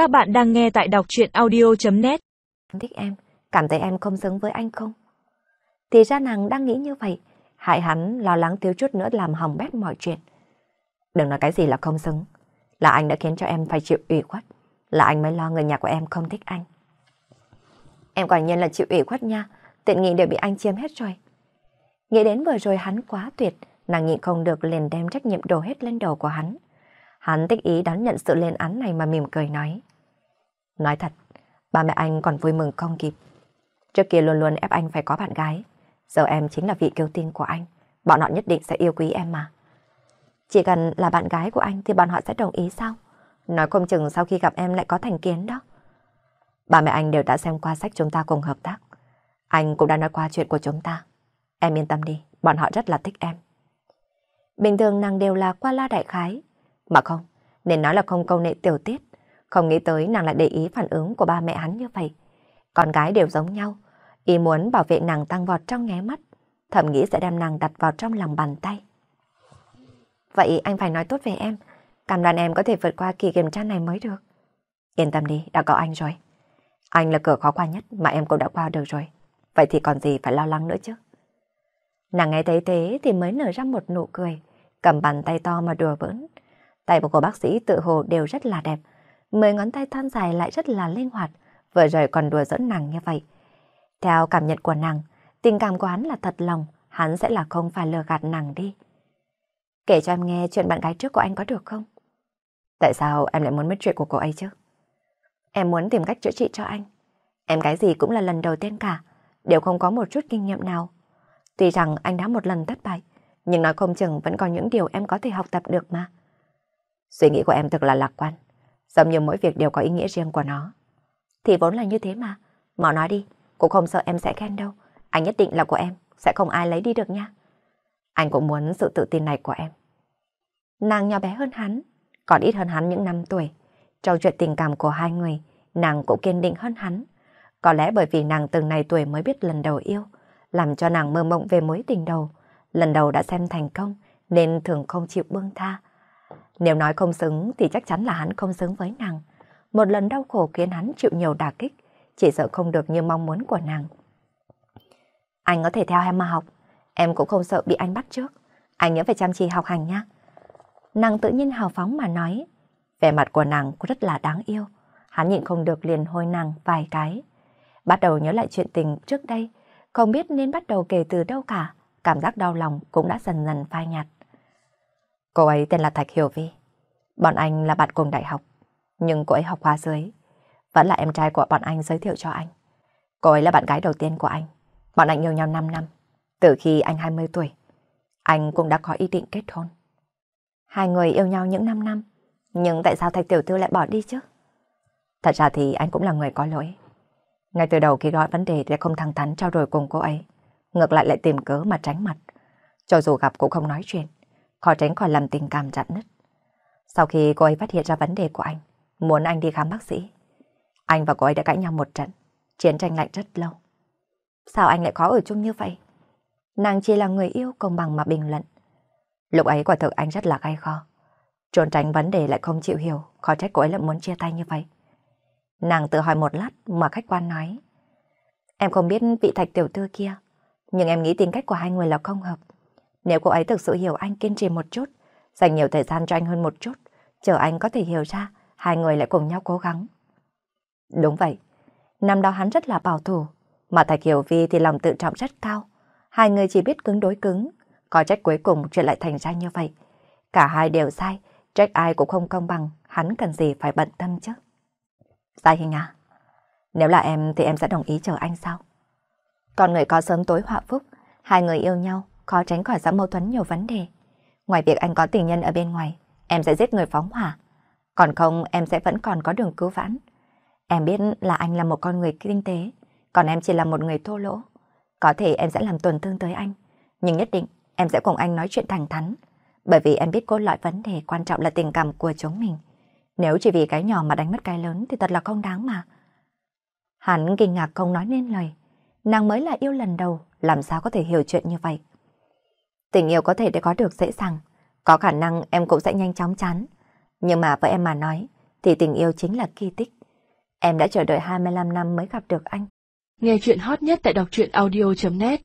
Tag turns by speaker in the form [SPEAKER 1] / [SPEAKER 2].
[SPEAKER 1] Các bạn đang nghe tại đọc chuyện audio.net
[SPEAKER 2] Thích em, cảm thấy em không xứng với anh không? Thì ra nàng đang nghĩ như vậy, hại hắn lo lắng thiếu chút nữa làm hỏng bét mọi chuyện. Đừng nói cái gì là không xứng, là anh đã khiến cho em phải chịu ủy khuất, là anh mới lo người nhà của em không thích anh. Em quả nhiên là chịu ủy khuất nha, tiện nghị đều bị anh chiếm hết rồi. Nghĩ đến vừa rồi hắn quá tuyệt, nàng nhịn không được liền đem trách nhiệm đổ hết lên đầu của hắn. Hắn tích ý đón nhận sự lên án này mà mỉm cười nói. Nói thật, ba mẹ anh còn vui mừng không kịp. Trước kia luôn luôn ép anh phải có bạn gái. Giờ em chính là vị kiêu tinh của anh. Bọn họ nhất định sẽ yêu quý em mà. Chỉ cần là bạn gái của anh thì bọn họ sẽ đồng ý sao? Nói không chừng sau khi gặp em lại có thành kiến đó. Ba mẹ anh đều đã xem qua sách chúng ta cùng hợp tác. Anh cũng đã nói qua chuyện của chúng ta. Em yên tâm đi, bọn họ rất là thích em. Bình thường nàng đều là qua la đại khái. Mà không, nên nói là không câu nệ tiểu tiết. Không nghĩ tới nàng lại để ý phản ứng của ba mẹ hắn như vậy. Con gái đều giống nhau. Ý muốn bảo vệ nàng tăng vọt trong nháy mắt. Thầm nghĩ sẽ đem nàng đặt vào trong lòng bàn tay. Vậy anh phải nói tốt về em. Cảm đoàn em có thể vượt qua kỳ kiểm tra này mới được. Yên tâm đi, đã có anh rồi. Anh là cửa khó qua nhất mà em cũng đã qua được rồi. Vậy thì còn gì phải lo lắng nữa chứ? Nàng nghe thấy thế thì mới nở ra một nụ cười, cầm bàn tay to mà đùa bỡn. Tay của bác sĩ tự hồ đều rất là đẹp, mười ngón tay thon dài lại rất là linh hoạt, vừa rồi còn đùa dẫn nàng như vậy. Theo cảm nhận của nàng, tình cảm của hắn là thật lòng, hắn sẽ là không phải lừa gạt nàng đi. Kể cho em nghe chuyện bạn gái trước của anh có được không? Tại sao em lại muốn biết chuyện của cô ấy chứ? Em muốn tìm cách chữa trị cho anh. Em gái gì cũng là lần đầu tiên cả, đều không có một chút kinh nghiệm nào. Tuy rằng anh đã một lần thất bại, nhưng nói không chừng vẫn còn những điều em có thể học tập được mà. Suy nghĩ của em thật là lạc quan, giống như mỗi việc đều có ý nghĩa riêng của nó. Thì vốn là như thế mà, mỏ nói đi, cũng không sợ em sẽ khen đâu. Anh nhất định là của em, sẽ không ai lấy đi được nha. Anh cũng muốn sự tự tin này của em. Nàng nhỏ bé hơn hắn, còn ít hơn hắn những năm tuổi. Trong chuyện tình cảm của hai người, nàng cũng kiên định hơn hắn. Có lẽ bởi vì nàng từng này tuổi mới biết lần đầu yêu, làm cho nàng mơ mộng về mối tình đầu. Lần đầu đã xem thành công, nên thường không chịu buông tha. Nếu nói không xứng thì chắc chắn là hắn không xứng với nàng. Một lần đau khổ khiến hắn chịu nhiều đả kích, chỉ sợ không được như mong muốn của nàng. Anh có thể theo em mà học, em cũng không sợ bị anh bắt trước. Anh nhớ phải chăm chỉ học hành nha. Nàng tự nhiên hào phóng mà nói. Vẻ mặt của nàng cũng rất là đáng yêu. Hắn nhịn không được liền hôi nàng vài cái. Bắt đầu nhớ lại chuyện tình trước đây, không biết nên bắt đầu kể từ đâu cả, cảm giác đau lòng cũng đã dần dần phai nhạt. Cô ấy tên là Thạch Hiểu Vi. Bọn anh là bạn cùng đại học, nhưng cô ấy học khoa dưới. Vẫn là em trai của bọn anh giới thiệu cho anh. Cô ấy là bạn gái đầu tiên của anh. Bọn anh yêu nhau 5 năm, từ khi anh 20 tuổi. Anh cũng đã có ý định kết hôn. Hai người yêu nhau những 5 năm, nhưng tại sao Thạch Tiểu Thư lại bỏ đi chứ? Thật ra thì anh cũng là người có lỗi. Ngay từ đầu khi gọi vấn đề thì không thẳng thắn trao đổi cùng cô ấy. Ngược lại lại tìm cớ mà tránh mặt. Cho dù gặp cũng không nói chuyện. Khó tránh khỏi làm tình cảm chặt nứt. Sau khi cô ấy phát hiện ra vấn đề của anh, muốn anh đi khám bác sĩ. Anh và cô ấy đã cãi nhau một trận. Chiến tranh lạnh rất lâu. Sao anh lại khó ở chung như vậy? Nàng chỉ là người yêu công bằng mà bình luận. Lúc ấy quả thực anh rất là gai kho. Trốn tránh vấn đề lại không chịu hiểu, khó trách cô ấy lại muốn chia tay như vậy. Nàng tự hỏi một lát mà khách quan nói. Em không biết vị thạch tiểu thư kia, nhưng em nghĩ tính cách của hai người là không hợp. Nếu cô ấy thực sự hiểu anh kiên trì một chút, dành nhiều thời gian cho anh hơn một chút, chờ anh có thể hiểu ra, hai người lại cùng nhau cố gắng. Đúng vậy, năm đó hắn rất là bảo thủ, mà Thạch Hiểu Vi thì lòng tự trọng rất cao. Hai người chỉ biết cứng đối cứng, có trách cuối cùng chuyện lại thành ra như vậy. Cả hai đều sai, trách ai cũng không công bằng, hắn cần gì phải bận tâm chứ. Sai Hình à, nếu là em thì em sẽ đồng ý chờ anh sao? Con người có sớm tối họa phúc, hai người yêu nhau, khó tránh khỏi sẽ mâu thuẫn nhiều vấn đề. Ngoài việc anh có tình nhân ở bên ngoài, em sẽ giết người phóng hỏa. Còn không, em sẽ vẫn còn có đường cứu vãn. Em biết là anh là một con người kinh tế, còn em chỉ là một người thô lỗ. Có thể em sẽ làm tổn thương tới anh, nhưng nhất định em sẽ cùng anh nói chuyện thẳng thắn. Bởi vì em biết cốt lõi vấn đề quan trọng là tình cảm của chúng mình. Nếu chỉ vì cái nhỏ mà đánh mất cái lớn thì thật là không đáng mà. Hắn kinh ngạc không nói nên lời. Nàng mới là yêu lần đầu, làm sao có thể hiểu chuyện như vậy. Tình yêu có thể để có được dễ dàng, có khả năng em cũng sẽ nhanh chóng chán. Nhưng mà với em mà nói, thì tình yêu chính là kỳ tích. Em đã chờ đợi 25 năm mới gặp được anh.
[SPEAKER 1] Nghe chuyện hot nhất tại đọc truyện audio.net